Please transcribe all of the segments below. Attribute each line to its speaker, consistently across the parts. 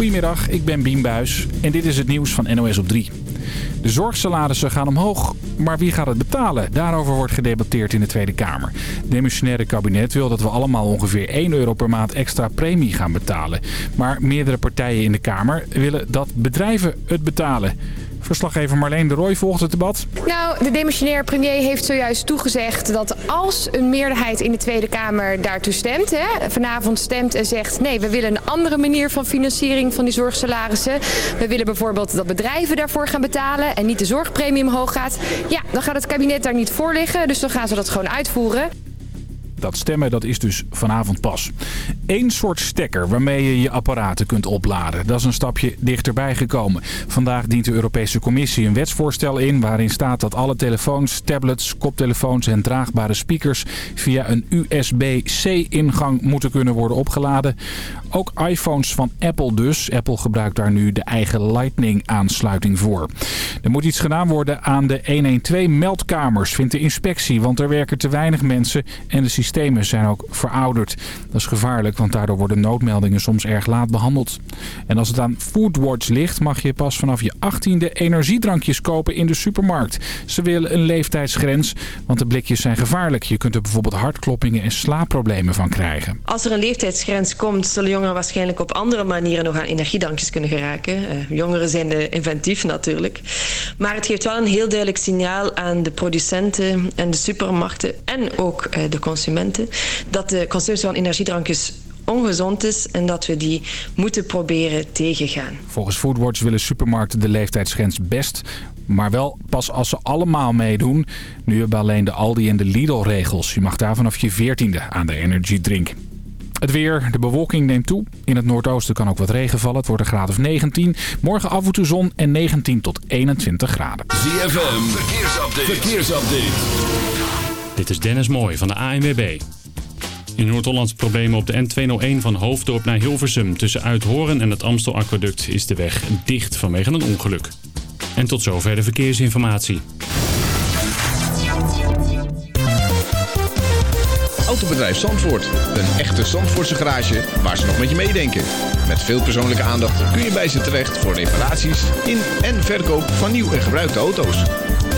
Speaker 1: Goedemiddag, ik ben Bien Buis en dit is het nieuws van NOS op 3. De zorgsalarissen gaan omhoog, maar wie gaat het betalen? Daarover wordt gedebatteerd in de Tweede Kamer. Het demissionaire kabinet wil dat we allemaal ongeveer 1 euro per maand extra premie gaan betalen. Maar meerdere partijen in de Kamer willen dat bedrijven het betalen. Verslaggever Marleen de Rooij volgt het debat.
Speaker 2: Nou, de demissionair premier heeft zojuist toegezegd dat als een meerderheid in de Tweede Kamer daartoe stemt, hè, vanavond stemt en zegt nee, we willen een andere manier van financiering van die zorgsalarissen. We willen bijvoorbeeld dat bedrijven daarvoor gaan betalen en niet de zorgpremie omhoog gaat. Ja, dan gaat het kabinet daar niet voor liggen, dus dan gaan ze dat gewoon uitvoeren.
Speaker 1: Dat stemmen dat is dus vanavond pas. Eén soort stekker waarmee je je apparaten kunt opladen. Dat is een stapje dichterbij gekomen. Vandaag dient de Europese Commissie een wetsvoorstel in... waarin staat dat alle telefoons, tablets, koptelefoons en draagbare speakers... via een USB-C-ingang moeten kunnen worden opgeladen. Ook iPhones van Apple dus. Apple gebruikt daar nu de eigen Lightning-aansluiting voor. Er moet iets gedaan worden aan de 112-meldkamers, vindt de inspectie. Want er werken te weinig mensen en de systemen zijn ook verouderd. Dat is gevaarlijk, want daardoor worden noodmeldingen soms erg laat behandeld. En als het aan Foodwatch ligt, mag je pas vanaf je 18e energiedrankjes kopen in de supermarkt. Ze willen een leeftijdsgrens, want de blikjes zijn gevaarlijk. Je kunt er bijvoorbeeld hartkloppingen en slaapproblemen van krijgen.
Speaker 3: Als er een leeftijdsgrens komt, zullen jongeren waarschijnlijk op andere manieren nog aan energiedrankjes kunnen geraken. Uh, jongeren zijn uh, inventief natuurlijk. Maar het geeft wel een heel duidelijk signaal aan de producenten en de supermarkten en ook uh, de consumenten dat de consumptie van energiedrankjes ongezond is en dat we die moeten proberen tegengaan.
Speaker 1: Volgens Foodwatch willen supermarkten de leeftijdsgrens best, maar wel pas als ze allemaal meedoen. Nu hebben alleen de Aldi en de Lidl regels. Je mag daar vanaf je veertiende aan de energy drink. Het weer, de bewolking neemt toe. In het noordoosten kan ook wat regen vallen. Het wordt een graad of 19. Morgen af en toe zon en 19 tot 21 graden.
Speaker 4: ZFM, verkeersupdate. verkeersupdate.
Speaker 5: Dit is Dennis Mooij van de ANWB. In Noord-Holland problemen op de N201 van Hoofddorp naar Hilversum. Tussen Uithoren en het Amstelaquaduct is de weg dicht vanwege een ongeluk. En tot zover de verkeersinformatie.
Speaker 6: Autobedrijf Zandvoort. Een echte Zandvoortse garage waar ze nog met je meedenken. Met veel persoonlijke aandacht kun je bij ze terecht voor reparaties in en verkoop van nieuw en gebruikte auto's.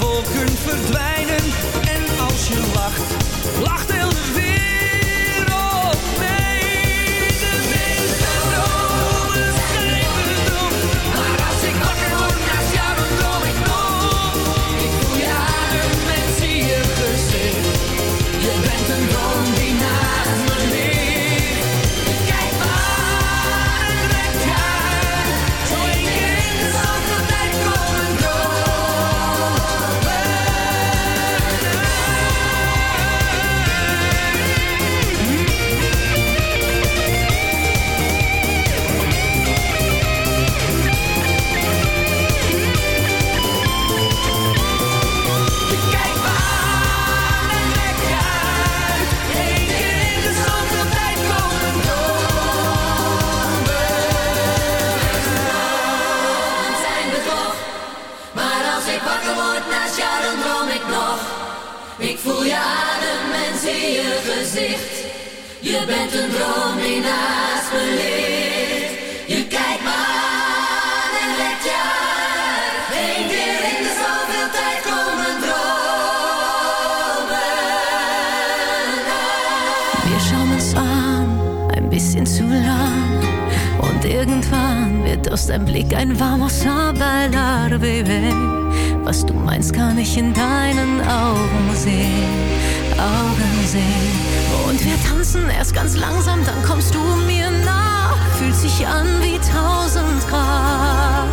Speaker 4: volkun wolken verdwijnen. gezicht. Je bent een droom die naast me ligt. Je kijkt me aan en let je uit. Eén keer in de zoveel tijd komen dromen uit.
Speaker 7: Wir schauen uns an, ein bisschen zu lang. Und irgendwann wird aus deinem Blick ein warmer a bailar, baby. Was du meinst, kann ich in deinen Augen sehen. Augen sehen. Und wir tanzen erst ganz langsam, dann kommst du mir nah. Fühlt sich an wie tausend Grad.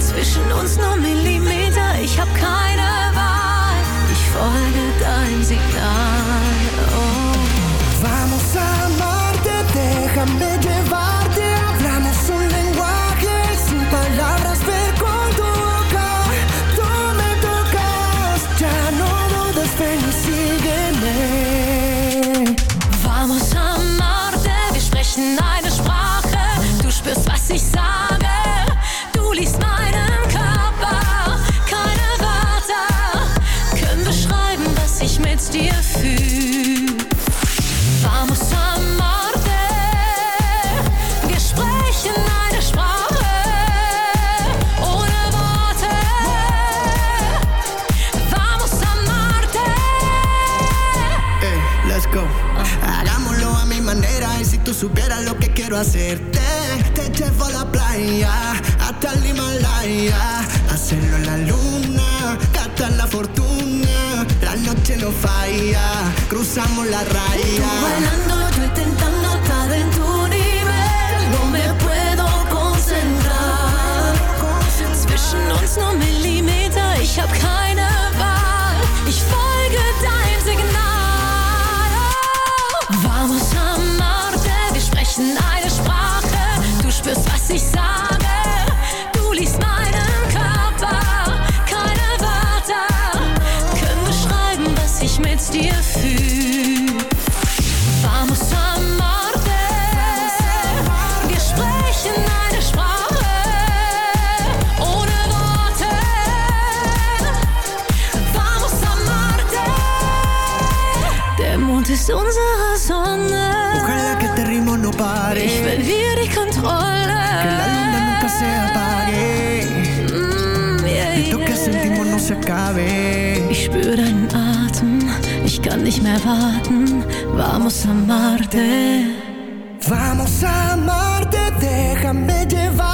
Speaker 7: Zwischen uns nur Millimeter, ich hab keine Wahl. Ich folge deinem Signal.
Speaker 8: la radio. no se acabe.
Speaker 7: Ich spüre deinen Atem, ich kann nicht mehr warten. Vamos a Marte.
Speaker 8: Vamos a amarte, déjame
Speaker 4: llevar.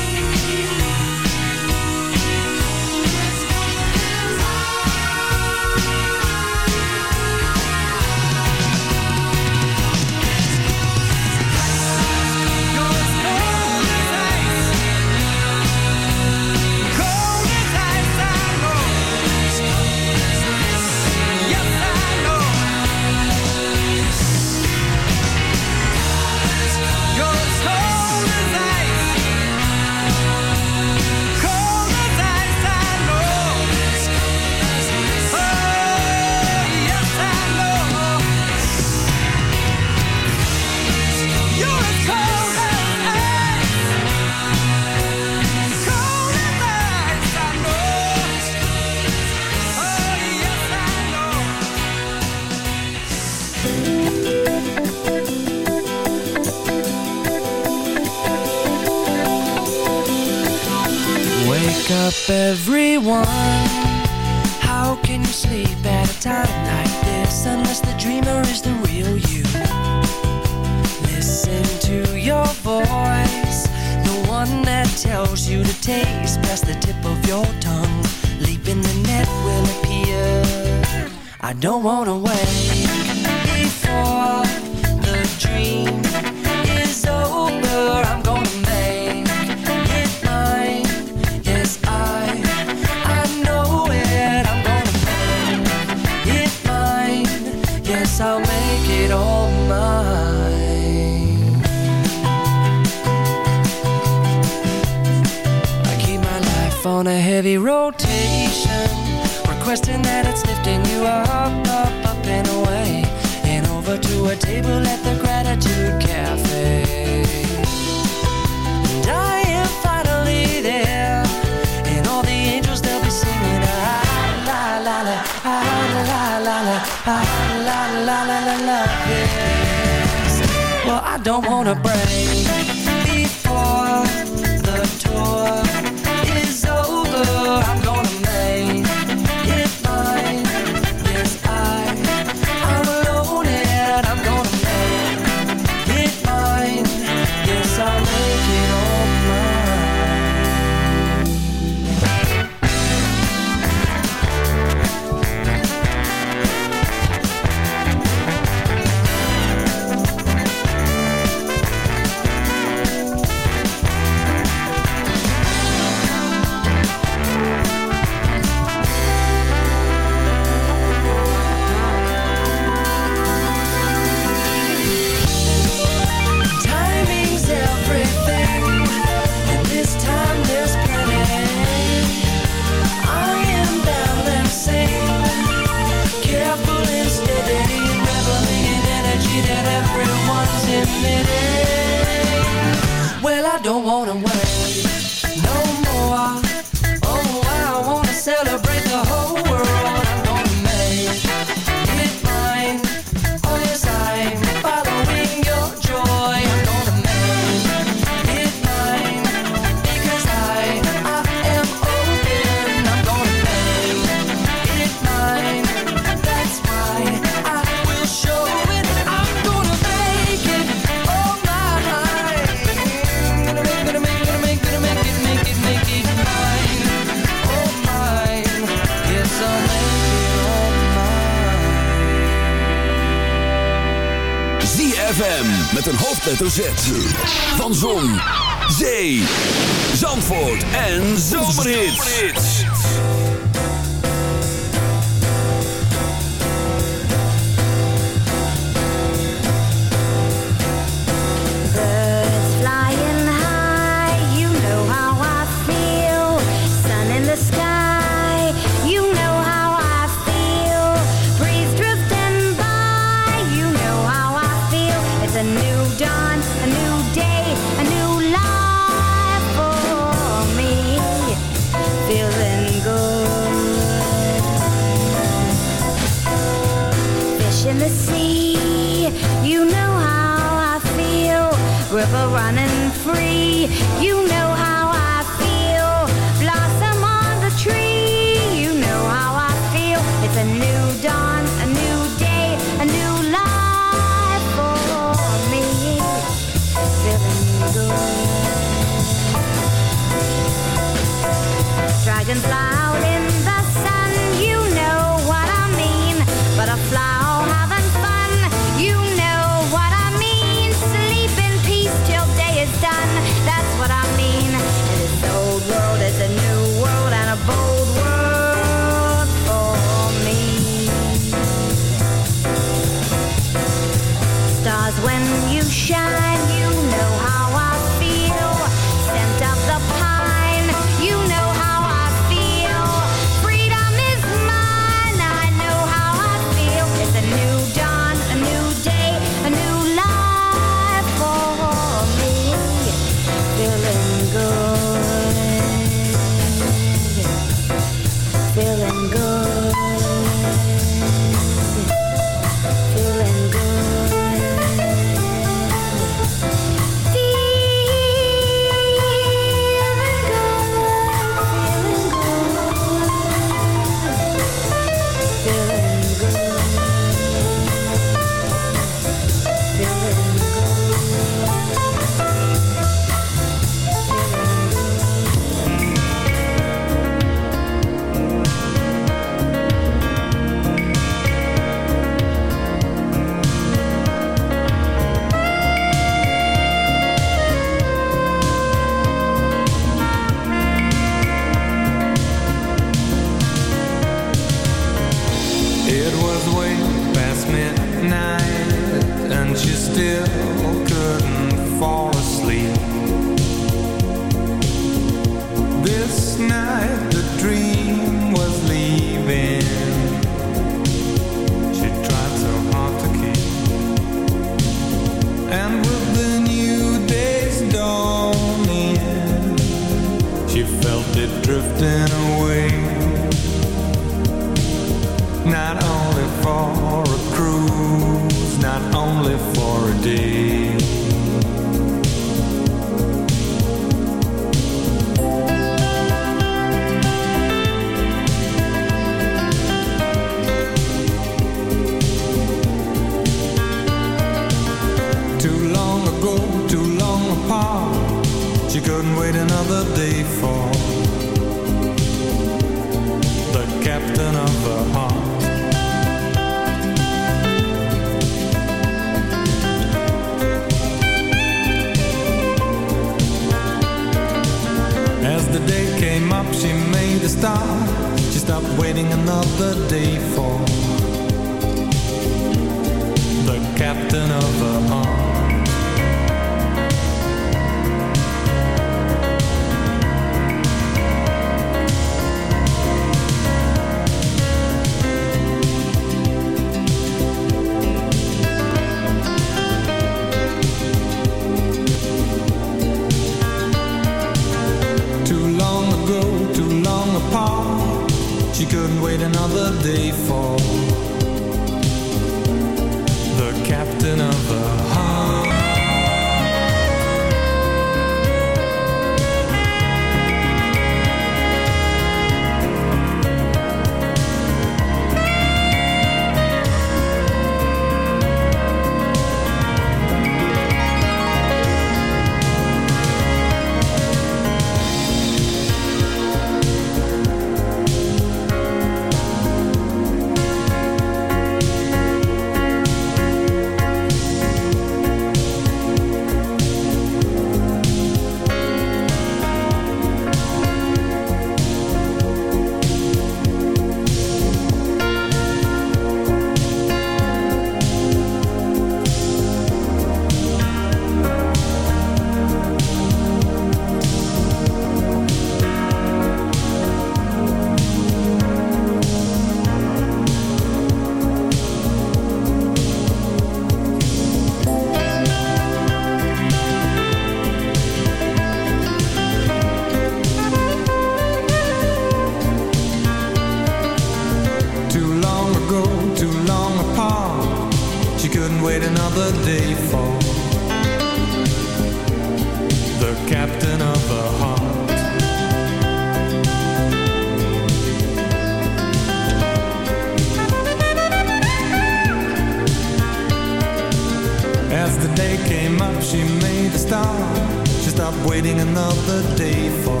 Speaker 9: waiting another day for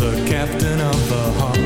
Speaker 9: the captain of the heart.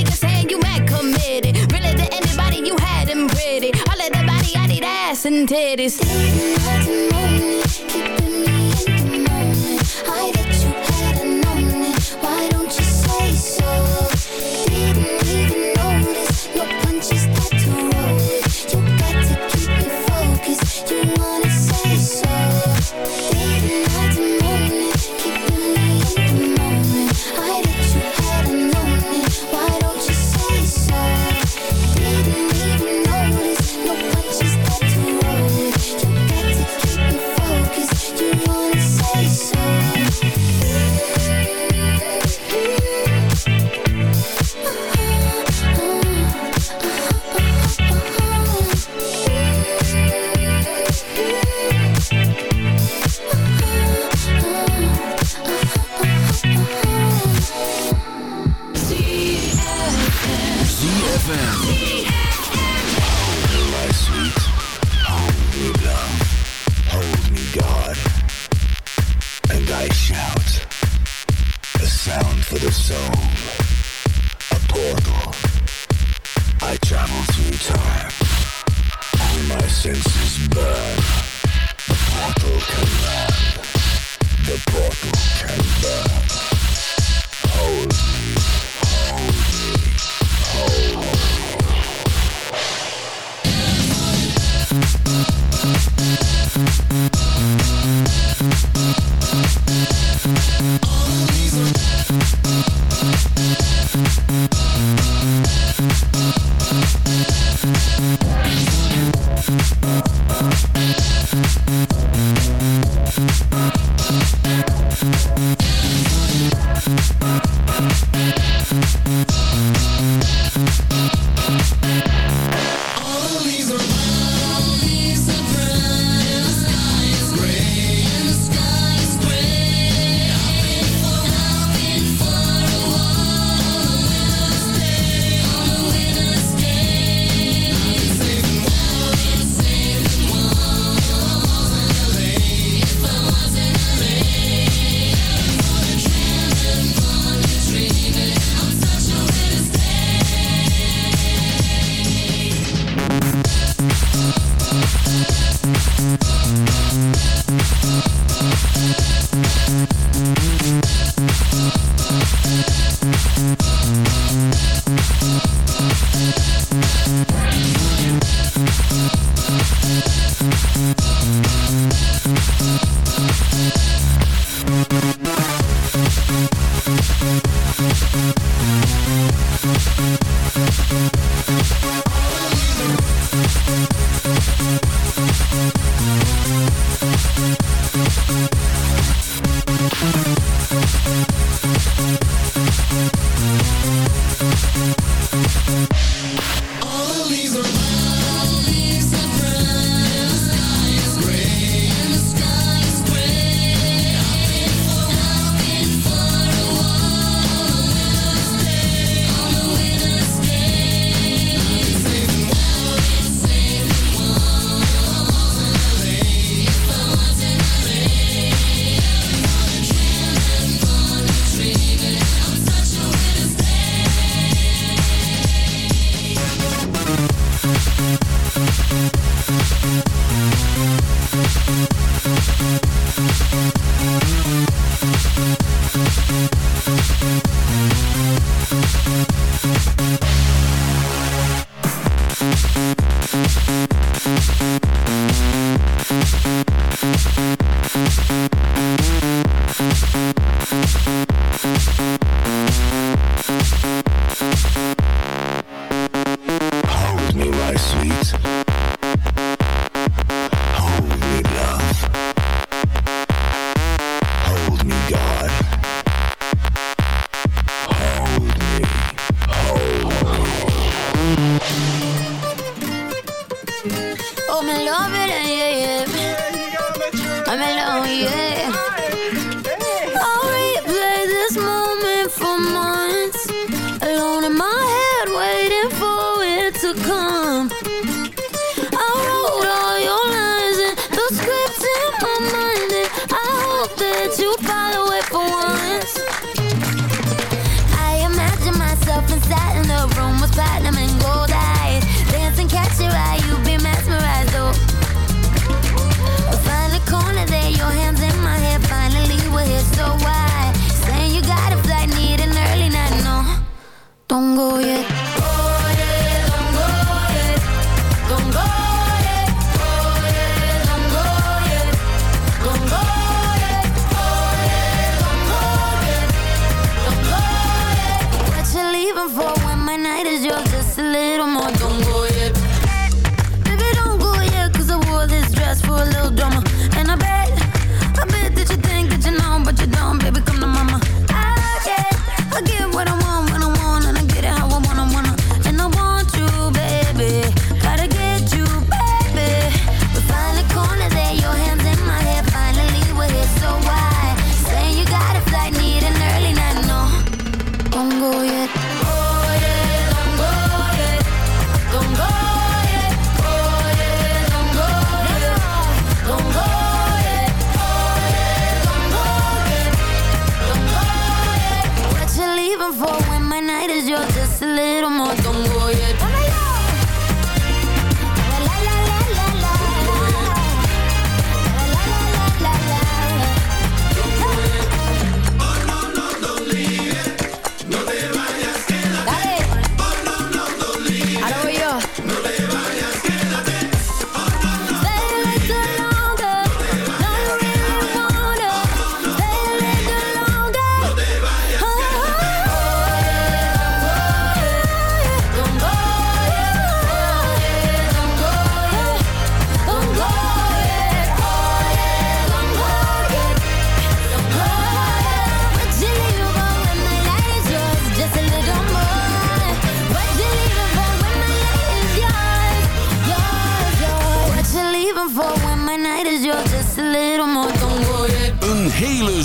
Speaker 10: ass and titties.
Speaker 11: for the soul, a portal. I travel through time. All my senses burn. The portal can learn. The portal can burn. Hold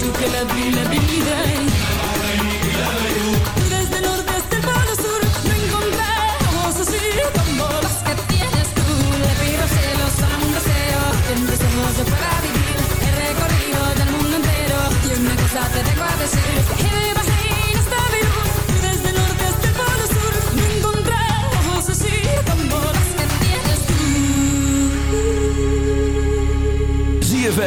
Speaker 8: Yo que la vi, la vida. Y desde el norte hasta el polo sur no encontramos así como los que tienes tú. Le pido celos a un deseo, un deseo para vivir el recorrido del mundo entero. Y una cosa te dejo a.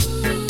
Speaker 12: Thank you.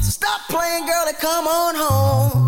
Speaker 13: Stop playing, girl, and come on home.